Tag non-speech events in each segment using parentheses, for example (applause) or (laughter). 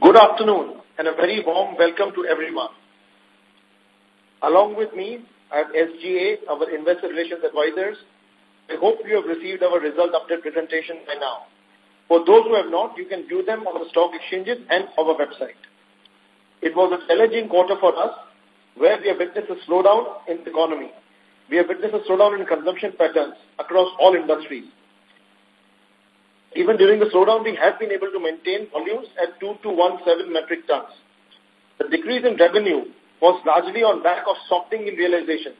Good afternoon and a very warm welcome to everyone. Along with me, have SGA, our Investor Relations Advisors. I hope you have received our result update presentation by now. For those who have not, you can view them on the stock exchanges and our website. It was a challenging quarter for us, where we have witnessed a slowdown in the economy. We have witnessed a slowdown in consumption patterns across all industries. Even during the slowdown, we have been able to maintain volumes at 2217 metric tons. The decrease in revenue was largely on back of softening in realization.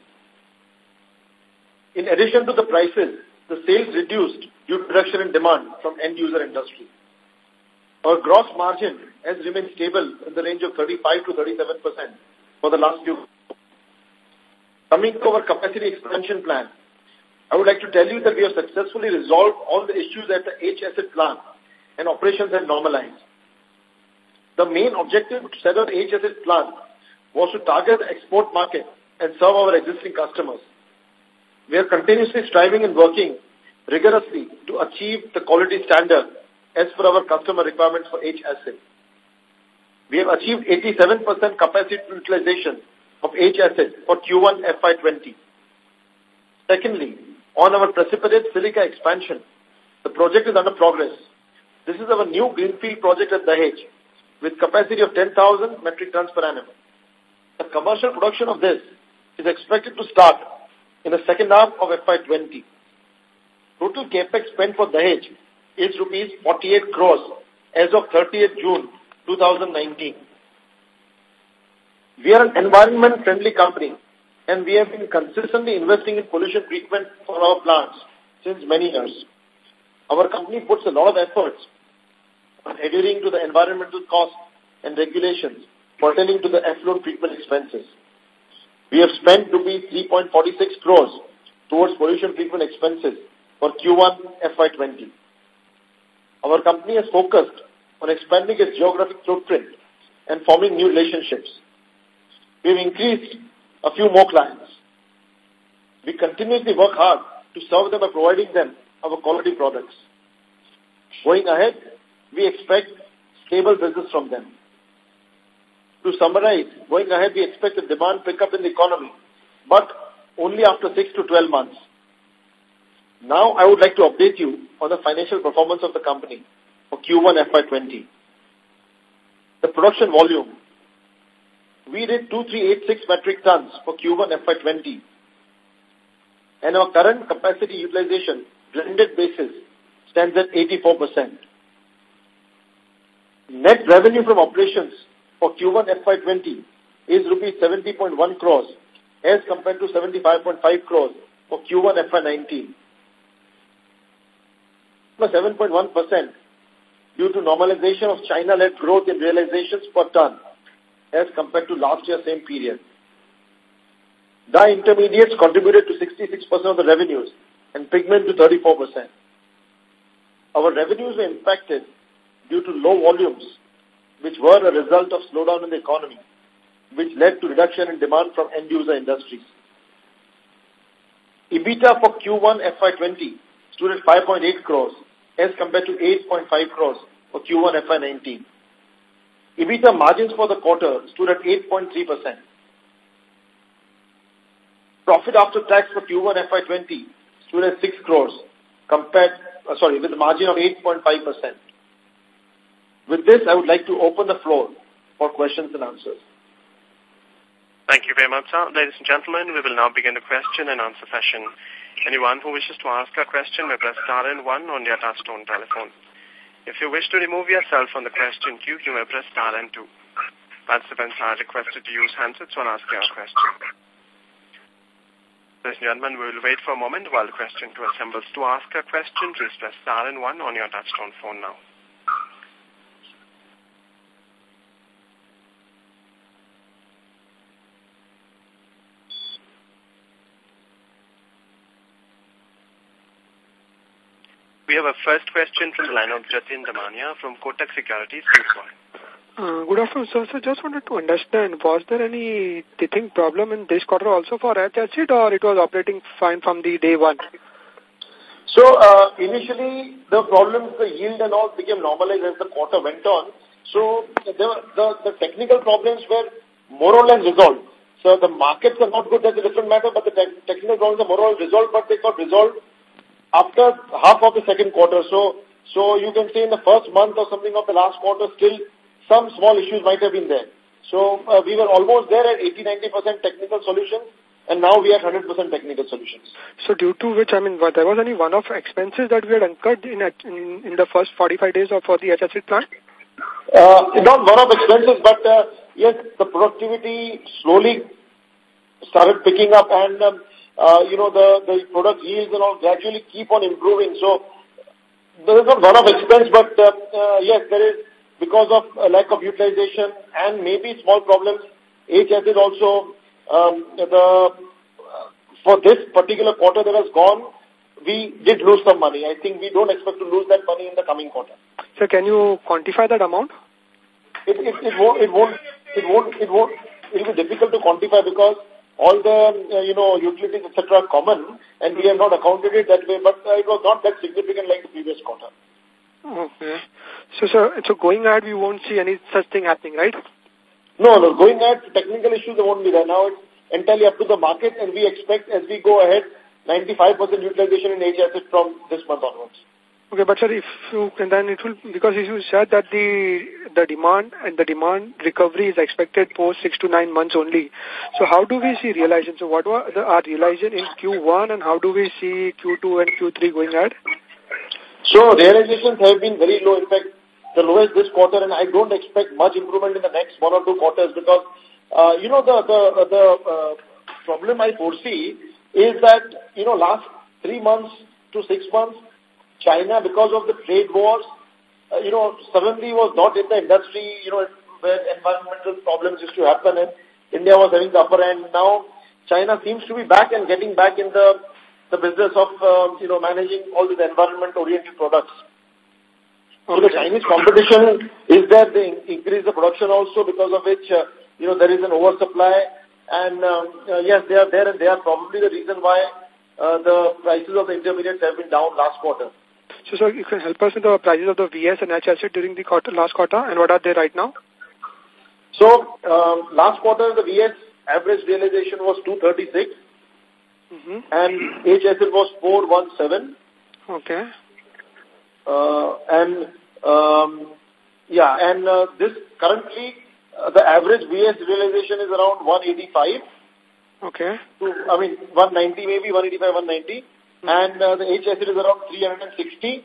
In addition to the prices, the sales reduced due to reduction in demand from end-user industry. Our gross margin has remained stable in the range of 35 to 37% for the last few. Coming to our capacity expansion plan, I would like to tell you that we have successfully resolved all the issues at the H-Acid plant and operations have normalized. The main objective to set up the H-Acid plant was to target the export market and serve our existing customers. We are continuously striving and working rigorously to achieve the quality standard as per our customer requirements for H-Acid. We have achieved 87% capacity utilization of H-Acid for Q1 FY20. Secondly, on our precipitate silica expansion, the project is under progress. This is our new greenfield project at Dahej with capacity of 10,000 metric tons per annum. The commercial production of this is expected to start in the second half of FY20. Total capex spent for Dahej is rupees 48 crores as of 30th June 2019. We are an environment-friendly company and we have been consistently investing in pollution treatment for our plants since many years. Our company puts a lot of efforts on adhering to the environmental costs and regulations pertaining to the effluent treatment expenses. We have spent rupees 3.46 crores towards pollution treatment expenses for Q1 FY20. Our company has focused on expanding its geographic footprint and forming new relationships. We've increased a few more clients. We continuously work hard to serve them by providing them our quality products. Going ahead, we expect stable business from them. To summarize, going ahead, we expect a demand pickup in the economy, but only after 6 to 12 months. Now, I would like to update you on the financial performance of the company for Q1 FY20. The production volume. We did 2386 metric tons for Q1 FY20 and our current capacity utilization blended basis stands at 84%. Net revenue from operations for Q1 FY20 is rupees 70.1 crores as compared to 75.5 crores for Q1 FY19. 7.1% due to normalization of China-led growth in realizations per ton as compared to last year same period. Dye intermediates contributed to 66% of the revenues and pigment to 34%. Our revenues were impacted due to low volumes which were a result of slowdown in the economy, which led to reduction in demand from end-user industries. EBITDA for Q1 FY20 stood at 5.8 crores as compared to 8.5 crores for Q1 FY19. EBITDA margins for the quarter stood at 8.3%. Profit after tax for Q1 FY20 stood at 6 crores compared, uh, sorry, with a margin of 8.5%. With this, I would like to open the floor for questions and answers. Thank you very much, sir. Ladies and gentlemen, we will now begin the question and answer session. Anyone who wishes to ask a question may press star and one on their touchtone telephone. If you wish to remove yourself from the question queue, you may press star and two. Participants are requested to use handsets when asking a question. Ladies and gentlemen, we will wait for a moment while the question queue assembles. To ask a question, please press star and one on your touchtone phone now. We have a first question from the line of Jatin Damania from Kotak Securities. Uh, good afternoon, sir. So just wanted to understand, was there any teething problem in this quarter also for H-Acid or it was operating fine from the day one? So uh, initially the problems, the yield and all became normalized as the quarter went on So the, the, the technical problems were more or less resolved. So the markets are not good, that's a different matter, but the te technical problems are more or less resolved, but they got resolved after half of the second quarter. So, so you can say in the first month or something of the last quarter, still some small issues might have been there. So uh, we were almost there at 80-90% technical solutions, and now we are 100% technical solutions. So due to which, I mean, there was any one-off expenses that we had incurred in, in, in the first 45 days of for the H-Acid plant? Uh, not one-off expenses, but uh, yes, the productivity slowly started picking up and, um, uh, you know, the, the product yields and all gradually keep on improving. So there is not one-off expense, but uh, uh, yes, there is because of lack of utilization and maybe small problems. H-Acid is also um, the for this particular quarter that has gone, we did lose some money. I think we don't expect to lose that money in the coming quarter. So can you quantify that amount? It, it, it won't, it won't, it won't, it won't, it will be difficult to quantify because all the, uh, you know, utilities, etc. are common and we have not accounted it that way, but uh, it was not that significant like the previous quarter. Okay. So, so, so going ahead, we won't see any such thing happening, right? No, no, going ahead, technical issues won't be there. Now it's entirely up to the market and we expect as we go ahead, 95% utilization in H-Acid from this month onwards. Okay, but sir, if you and then it will because you said that the the demand and the demand recovery is expected post six to nine months only. So how do we see realization? So what were the, our realization in Q1 and how do we see Q2 and Q3 going ahead? So realizations have been very low. In fact, the lowest this quarter, and I don't expect much improvement in the next one or two quarters because uh, you know the the the uh, problem I foresee is that you know last three months to six months China, because of the trade wars, uh, you know, suddenly was not in the industry, you know, where environmental problems used to happen and India was having the upper end. Now, China seems to be back and getting back in the, the business of, uh, you know, managing all these environment-oriented products. So the Chinese competition is there. They increase the production also because of which, uh, you know, there is an oversupply. And um, uh, yes, they are there and they are probably the reason why uh, the prices of the intermediates have been down last quarter. So, sir, you can help us with the prices of the VS and H during the quarter, last quarter, and what are they right now? So, um, last quarter, the VS average realization was 236, mm -hmm. and H was 417. Okay. Uh, and, um, yeah, and uh, this currently, uh, the average VS realization is around 185. Okay. To, I mean, 190 maybe, 185, 190 and uh, the H acid is around 360.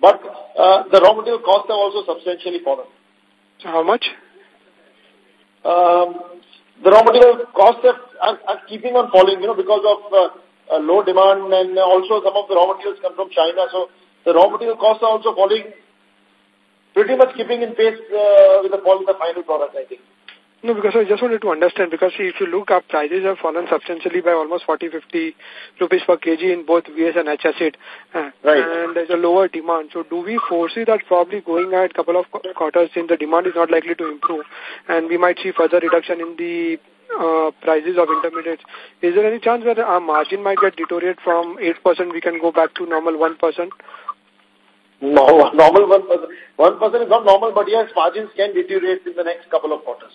But uh, the raw material costs have also substantially fallen. So how much? Um, the raw material costs are, are, are, keeping on falling, you know, because of uh, low demand and also some of the raw materials come from China. So the raw material costs are also falling, pretty much keeping in pace uh, with the fall in the final product, I think. No, because I just wanted to understand, because if you look up, prices have fallen substantially by almost 40, 50 rupees per kg in both VS and H acid. Uh, right. And there's a lower demand. So do we foresee that probably going at a couple of quarters since the demand is not likely to improve and we might see further reduction in the uh, prices of intermediates. Is there any chance that our margin might get deteriorated from 8% we can go back to normal 1%? No, (laughs) normal 1%. 1% is not normal, but yes, margins can deteriorate in the next couple of quarters.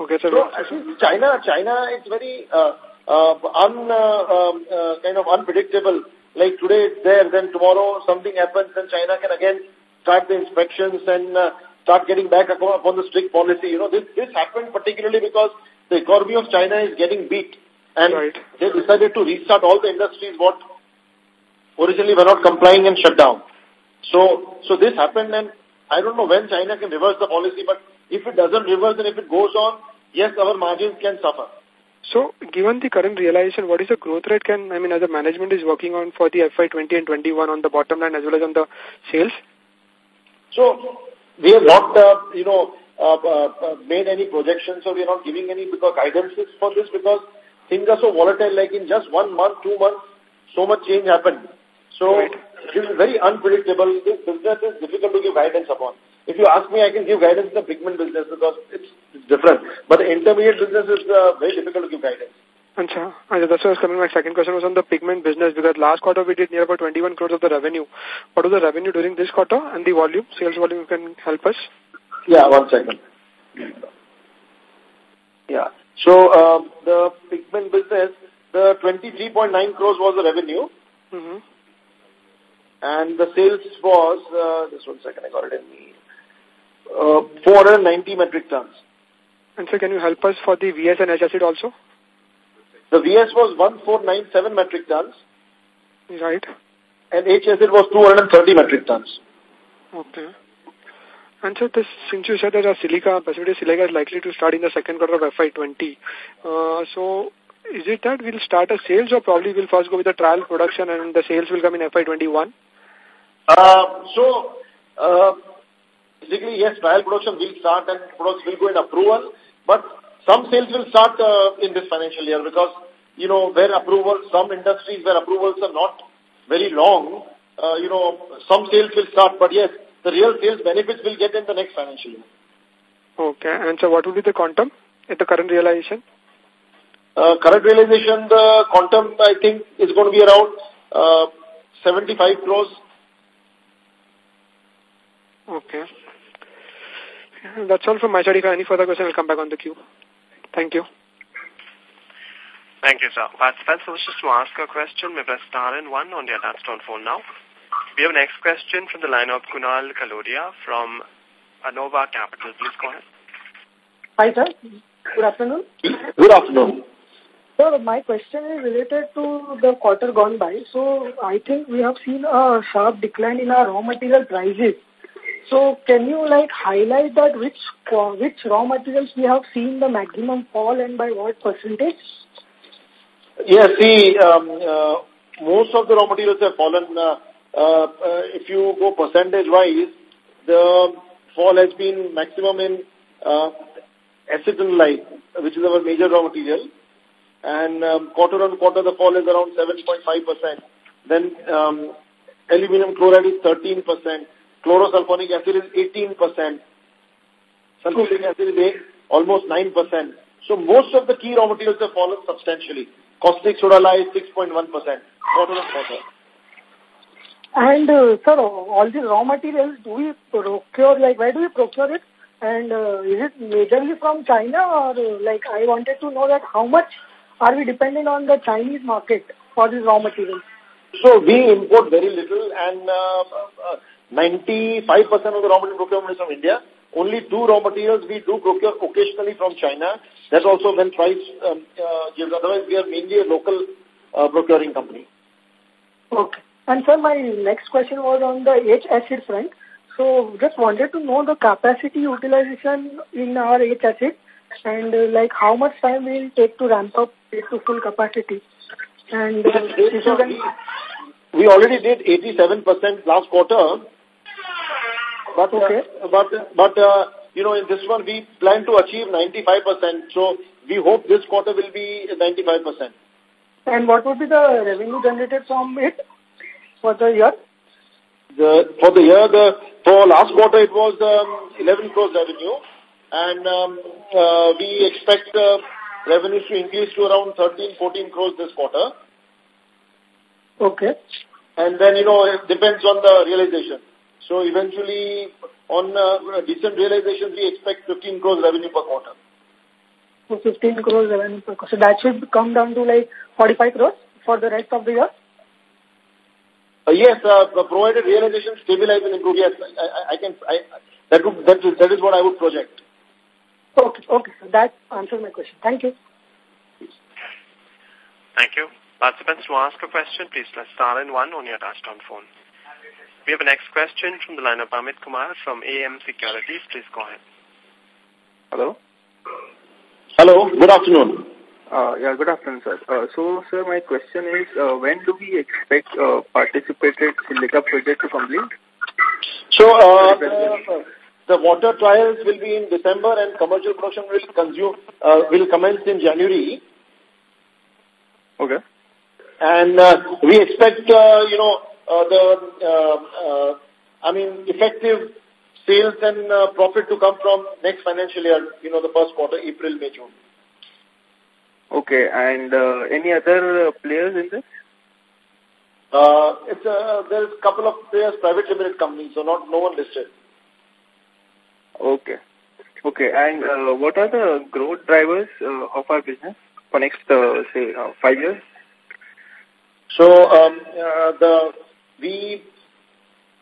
Okay, so, so actually China, China, is very uh, uh, un, uh, um, uh, kind of unpredictable. Like today it's there, then tomorrow something happens, then China can again start the inspections and uh, start getting back upon the strict policy. You know, this this happened particularly because the economy of China is getting beat, and right. they decided to restart all the industries what originally were not complying and shut down. So, so this happened, and I don't know when China can reverse the policy, but if it doesn't reverse and if it goes on, yes, our margins can suffer. So, given the current realization, what is the growth rate can, I mean, as the management is working on for the FY20 and 21 on the bottom line as well as on the sales? So, we have not, uh, you know, uh, uh, uh made any projections or we are not giving any because guidances for this because things are so volatile, like in just one month, two months, so much change happened. So, right. it is very unpredictable. This business is difficult to give guidance upon. If you ask me, I can give guidance in the pigment business because it's, it's different. But the intermediate business is uh, very difficult to give guidance. Ancha, that's why I was coming. My second question was on the pigment business because last quarter we did near about 21 crores of the revenue. What was the revenue during this quarter and the volume, sales volume, you can help us? Yeah, one second. Yeah. So, uh, the pigment business, the 23.9 crores was the revenue. Mm -hmm. And the sales was, uh, just one second, I got it in me, uh, 490 metric tons. And so can you help us for the VS and H acid also? The VS was 1497 metric tons. Right. And H acid was 230 metric tons. Okay. And so this, since you said that our silica, precipitate silica is likely to start in the second quarter of FY20, uh, so is it that we'll start a sales or probably we'll first go with the trial production and the sales will come in FY21? Uh, so, uh, basically, yes, trial production will start and products will go in approval, but some sales will start uh, in this financial year because, you know, where approval, some industries where approvals are not very long, uh, you know, some sales will start, but yes, the real sales benefits will get in the next financial year. Okay, and so what will be the quantum at the current realization? Uh, current realization, the quantum, I think, is going to be around uh, 75 crores. Okay. That's all from my side. If I have any further questions, I'll come back on the queue. Thank you. Thank you, sir. Participants who wishes to ask a question may press star and one on their touchtone phone now. We have next question from the line of Kunal Kalodia from Anova Capital. Please go ahead. Hi, sir. Good afternoon. Good afternoon. Sir, my question is related to the quarter gone by. So, I think we have seen a sharp decline in our raw material prices. So can you like highlight that which which raw materials we have seen the maximum fall and by what percentage? Yes, see, um, uh, most of the raw materials have fallen. Uh, uh, uh, if you go percentage-wise, the fall has been maximum in uh, acetanilide, which is our major raw material. And um, quarter on quarter, the fall is around 7.5%. Then um, aluminum chloride is 13% chlorosulfonic acid is 18%, sulfuric acid is eight, almost 9%. So most of the key raw materials have fallen substantially. Caustic soda lye is 6.1%, quarter on quarter. And, uh, sir, all these raw materials, do we procure, like, where do we procure it? And uh, is it majorly from China or, uh, like, I wanted to know that how much are we dependent on the Chinese market for these raw materials? So we import very little and uh, uh 95% of the raw material procurement is from India. Only two raw materials we do procure occasionally from China. That's also when price um, uh, gives. Otherwise, we are mainly a local uh, procuring company. Okay. And sir, my next question was on the H acid front. So just wanted to know the capacity utilization in our H acid and uh, like how much time will take to ramp up it to full capacity. And uh, we, we already did 87% last quarter but, uh, okay. Uh, but, but uh, you know, in this one, we plan to achieve 95%. So we hope this quarter will be 95%. And what would be the revenue generated from it for the year? The, for the year, the, for last quarter, it was um, 11 crores revenue. And um, uh, we expect uh, revenues to increase to around 13, 14 crores this quarter. Okay. And then, you know, it depends on the realization. So eventually, on uh, decent realizations, we expect 15 crores revenue per quarter. So 15 crores revenue per quarter. So that should come down to like 45 crores for the rest of the year? Uh, yes, uh, provided realization stabilize and improve, yes, I, I can, I, that, would, that, that is what I would project. Okay, okay, so that answers my question. Thank you. Thank you. Participants, to ask a question, please press star and one on your touchtone phone. We have a next question from the line of Amit Kumar from AM Securities. Please go ahead. Hello. Hello. Good afternoon. Uh, yeah, good afternoon, sir. Uh, so, sir, my question is, uh, when do we expect uh, precipitated silica project to complete? So, uh, the, the water trials will be in December and commercial production will consume uh, will commence in January. Okay. And uh, we expect, uh, you know, uh, the, uh, uh, I mean, effective sales and uh, profit to come from next financial year, you know, the first quarter, April, May, June. Okay, and uh, any other uh, players in this? Uh, it's uh, there's a couple of players, private limited companies, so not no one listed. Okay, Okay. Okay. And uh, what are the growth drivers uh, of our business for next, uh, say, uh, five years? So um, uh, the we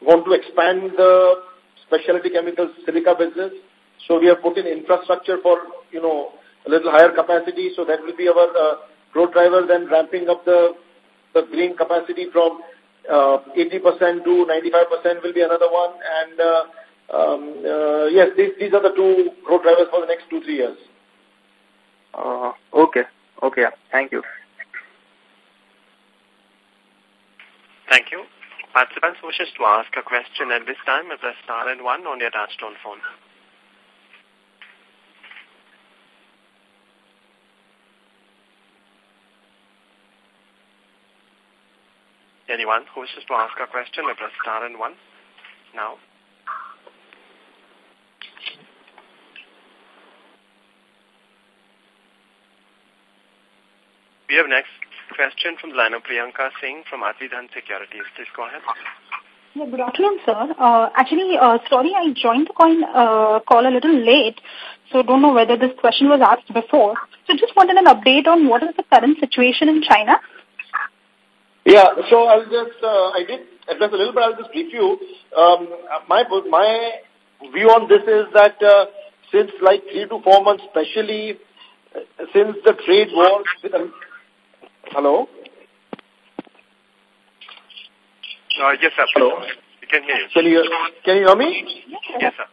want to expand the specialty chemicals silica business. So we have put in infrastructure for, you know, a little higher capacity. So that will be our uh, growth driver. Then ramping up the, the green capacity from uh, 80% to 95% will be another one. And uh, um, uh, yes, these, these are the two growth drivers for the next two, three years. Uh, okay. Okay. Thank you. Thank you. Participants who wishes to ask a question at this time, may press star and one on your touchtone phone. Anyone who wishes to ask a question, may press star and one now. We have next question from the line of Priyanka Singh from Atidhan Securities. Please go ahead. Yeah, good afternoon, sir. Uh, actually, uh, sorry, I joined the call, uh, call a little late, so don't know whether this question was asked before. So just wanted an update on what is the current situation in China. Yeah, so I'll just, uh, I did address a little bit, I'll just brief you. Um, my, my view on this is that uh, since like three to four months, especially uh, since the trade war with, hello? Uh, yes, sir. Hello? We can hear you. Can you, can you hear me? Yes, sir.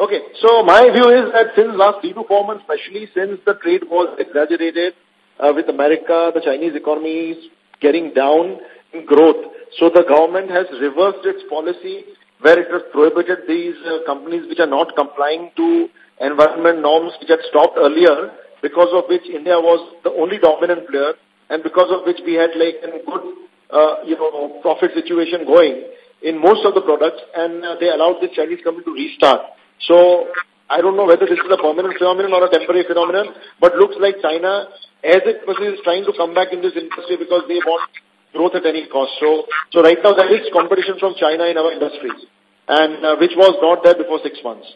Okay, so my view is that since last three to four months, especially since the trade was exaggerated uh, with America, the Chinese economy is getting down in growth. So the government has reversed its policy where it has prohibited these uh, companies which are not complying to environment norms which had stopped earlier, because of which India was the only dominant player and because of which we had like a good, uh, you know, profit situation going in most of the products and uh, they allowed the Chinese company to restart. So I don't know whether this is a permanent phenomenon or a temporary phenomenon, but looks like China, as it is trying to come back in this industry because they want growth at any cost. So, so right now there is competition from China in our industries, and uh, which was not there before six months.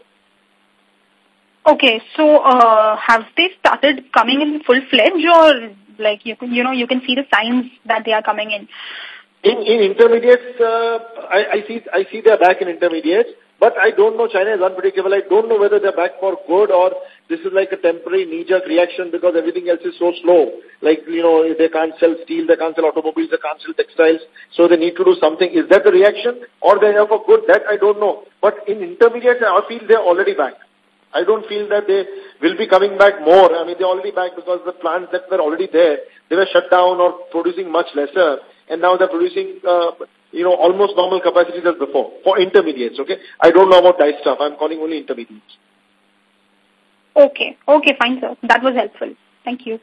Okay, so uh, have they started coming in full fledged, or like you you know, you can see the signs that they are coming in? In in intermediates, uh, I, I see I see they're back in intermediates, but I don't know. China is unpredictable. I don't know whether they're back for good or this is like a temporary knee-jerk reaction because everything else is so slow. Like, you know, they can't sell steel, they can't sell automobiles, they can't sell textiles, so they need to do something. Is that the reaction or they have for good? That I don't know. But in intermediates, I feel they're already back. I don't feel that they will be coming back more. I mean, they're already back because the plants that were already there, they were shut down or producing much lesser, and now they're producing, uh, you know, almost normal capacities as before for intermediates, okay? I don't know about dye stuff. I'm calling only intermediates. Okay, okay, fine, sir. That was helpful. Thank you.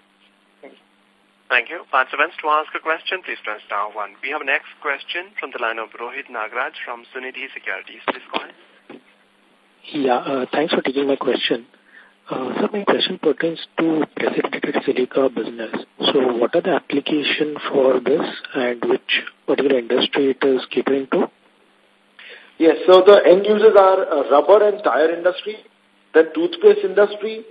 Thank you. Participants, to ask a question, please press star one. We have next question from the line of Rohit Nagraj from Sunidhi Securities. Please go ahead. Yeah, uh, thanks for taking my question. Uh, sir, my question pertains to precipitated silica business. So what are the application for this and which particular industry it is catering to? Yes, so the end users are uh, rubber and tire industry, then toothpaste industry,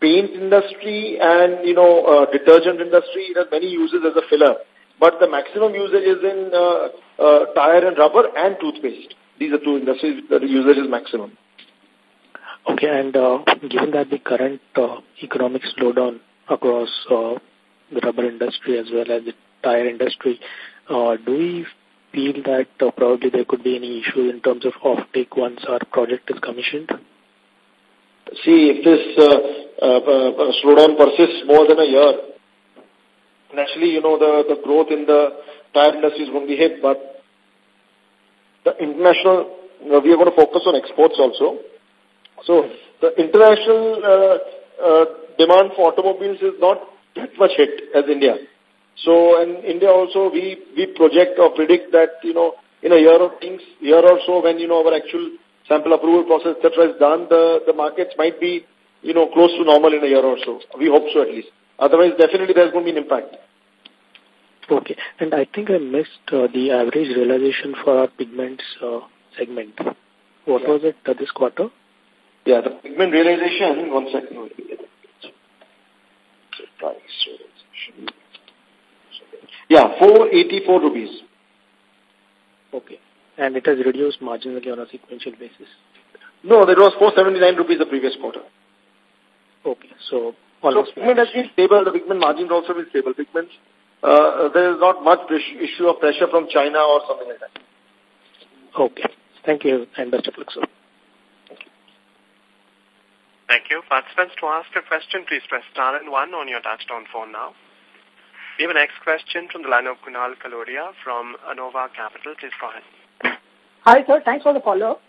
paint industry, and, you know, uh, detergent industry. It has many uses as a filler. But the maximum usage is in uh, uh, tire and rubber and toothpaste. These are two industries that the usage is maximum. Okay, and uh, given that the current uh, economic slowdown across uh, the rubber industry as well as the tire industry, do we feel that probably there could be any issues in terms of offtake once our project is commissioned? See, if this uh, uh, slowdown persists more than a year, naturally, you know, the, the growth in the tire industry is going to be hit, but the international, you know, we are going to focus on exports also. So the international uh, uh, demand for automobiles is not that much hit as India. So in India also we, we project or predict that, you know, in a year or things, year or so when, you know, our actual sample approval process, etc. is done, the, the markets might be, you know, close to normal in a year or so. We hope so at least. Otherwise, definitely there's going to be an impact. Okay. And I think I missed uh, the average realization for our pigments uh, segment. What yeah. was it uh, this quarter? Yeah, the pigment realization, one second. Yeah, 484 rupees. Okay. And it has reduced marginally on a sequential basis? No, that was 479 rupees the previous quarter. Okay, so almost... So pigment has been stable, the pigment margin also been stable. Pigment, uh, there is not much issue of pressure from China or something like that. Okay. Thank you and best of luck, sir. Thank you. Participants, to ask a question, please press star and one on your touchtone phone now. We have a next question from the line of Kunal Kalodia from Anova Capital. Please go ahead. Hi, sir. Thanks for the follow-up.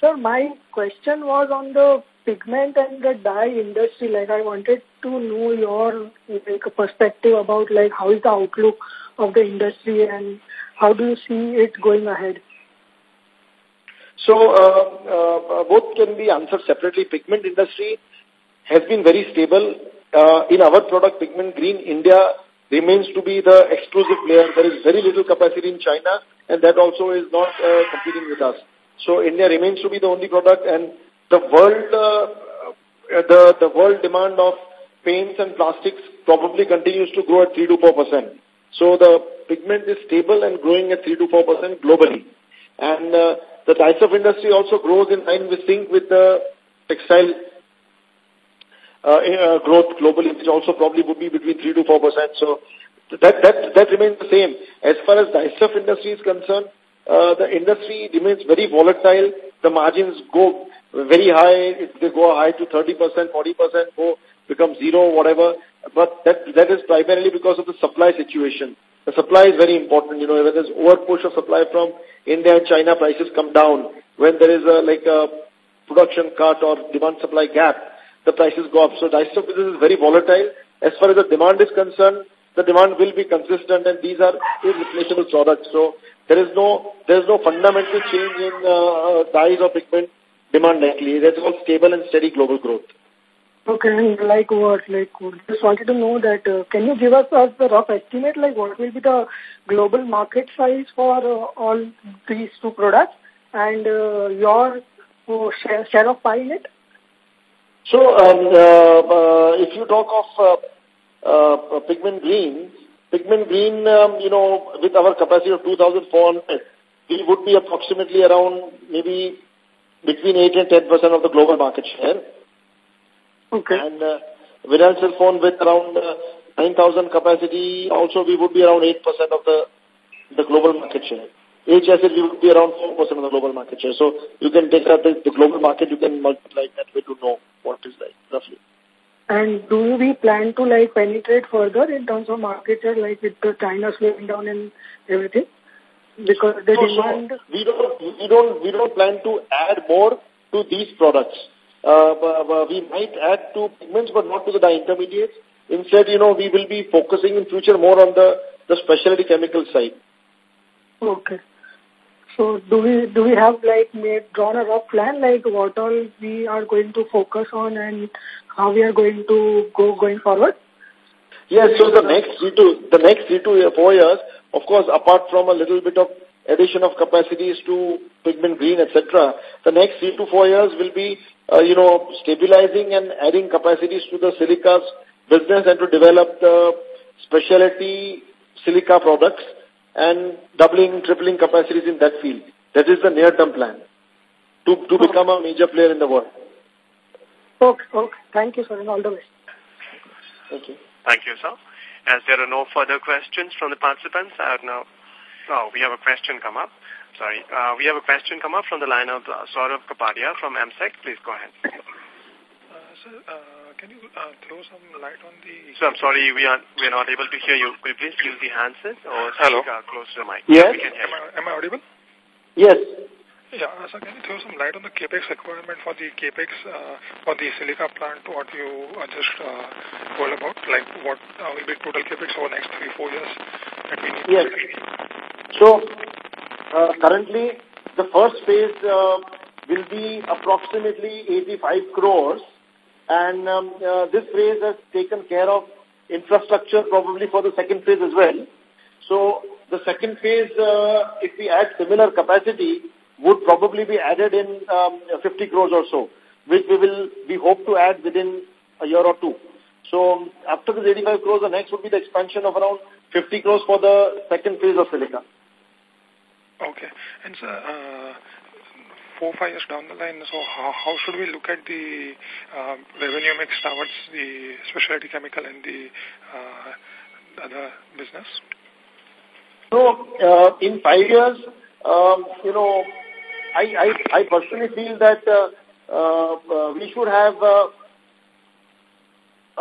Sir, my question was on the pigment and the dye industry. Like, I wanted to know your like, perspective about like how is the outlook of the industry and how do you see it going ahead? So uh, uh, both can be answered separately. Pigment industry has been very stable. Uh, in our product, pigment green, India remains to be the exclusive player. There is very little capacity in China, and that also is not uh, competing with us. So India remains to be the only product, and the world, uh, the the world demand of paints and plastics probably continues to grow at three to four percent. So the pigment is stable and growing at three to four percent globally, and uh, the of industry also grows in line with sync with the textile uh, uh, growth globally, which also probably would be between 3 to 4%. So that, that, that remains the same. As far as the of industry is concerned, uh, the industry remains very volatile. The margins go very high. They go high to 30%, 40%, go become zero, whatever. But that, that is primarily because of the supply situation. The supply is very important. You know, when there's overpush of supply from India and China, prices come down. When there is a, like a production cut or demand supply gap, the prices go up. So dyestuff business is very volatile. As far as the demand is concerned, the demand will be consistent and these are irreplaceable products. So there is no, there is no fundamental change in uh, dyes or pigment demand likely. That's all stable and steady global growth. Okay, like what? Like, just wanted to know that, uh, can you give us a the rough estimate, like what will be the global market size for uh, all these two products and uh, your uh, share, share of pie in it? So, um, uh, uh, if you talk of pigment green, pigment green, um, you know, with our capacity of 2,400, we would be approximately around maybe between 8 and 10% of the global market share. Okay. And uh, vinyl sulfone with around uh, 9,000 capacity, also we would be around 8% of the the global market share. HSL we would be around 4% of the global market share. So you can take out the, the global market, you can multiply that way to know what is like, roughly. And do we plan to like penetrate further in terms of market share, like with the China slowing down and everything? Because the demand... So we, don't, we, don't, we don't plan to add more to these products. Uh, we might add to pigments, but not to the dye intermediates. Instead, you know, we will be focusing in future more on the, the specialty chemical side. Okay. So do we do we have like made drawn a rough plan like what all we are going to focus on and how we are going to go going forward? Yes, so the next three to the next three to four years, of course, apart from a little bit of addition of capacities to pigment green, etc., the next three to four years will be uh, you know, stabilizing and adding capacities to the silicas business and to develop the specialty silica products and doubling, tripling capacities in that field. That is the near-term plan to, to become a major player in the world. Okay, okay. Thank you, sir, and all the best. Thank you. Thank you, sir. As there are no further questions from the participants, I have now, oh, we have a question come up. Sorry. Uh, we have a question come up from the line of uh, Saurabh Kapadia from AMSEC. Please go ahead. Uh, sir, uh, can you uh, throw some light on the... So I'm sorry, we are we are not able to hear you. Could you please use the handset or Hello? speak uh, close to the mic? Yes. Can hear am, I, am I audible? Yes. Yeah, so can you throw some light on the capex requirement for the capex uh, for the silica plant, what you uh, just uh, told about, like what uh, will be total capex over the next three, four years that we need yes. So, uh, currently, the first phase uh, will be approximately 85 crores, and um, uh, this phase has taken care of infrastructure probably for the second phase as well. So the second phase, uh, if we add similar capacity, would probably be added in um, 50 crores or so. which we will, we hope to add within a year or two. So after this 85 crores, the next would be the expansion of around 50 crores for the second phase of silica. Okay. And sir, uh, four, five years down the line, so how, how should we look at the uh, revenue mix towards the specialty chemical and the uh, other business? So, uh, in five years, um, you know, I, I, I personally feel that uh, uh, we should have, uh,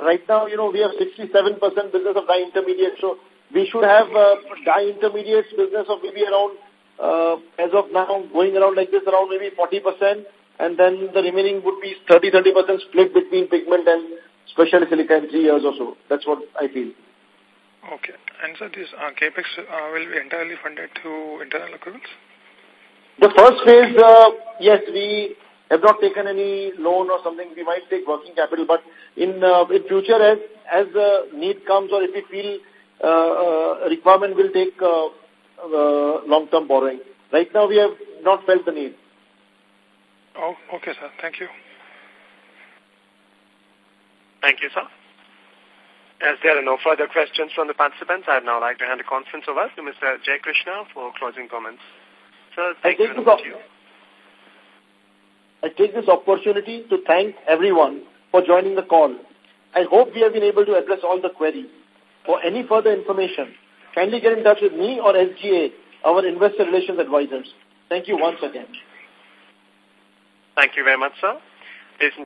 right now, you know, we have 67% business of dye intermediates. So we should have uh, dye intermediates business of maybe around, uh, as of now, going around like this, around maybe 40%. And then the remaining would be 30-30% split between pigment and specialty silica in three years or so. That's what I feel. Okay. And so this uh, capex uh, will be entirely funded through internal accruals? The first phase, uh, yes, we have not taken any loan or something. We might take working capital, but in uh, in future, as as the need comes or if we feel uh, uh, requirement will take uh, uh, long-term borrowing. Right now, we have not felt the need. Oh, okay, sir. Thank you. Thank you, sir. As there are no further questions from the participants, I'd now like to hand the conference over to Mr. Jay Krishna for closing comments. Sir, thank you. you. I take this opportunity to thank everyone for joining the call. I hope we have been able to address all the queries. For any further information, kindly get in touch with me or SGA, our investor relations advisors. Thank you once again. Thank you very much, sir.